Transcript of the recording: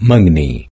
Mangni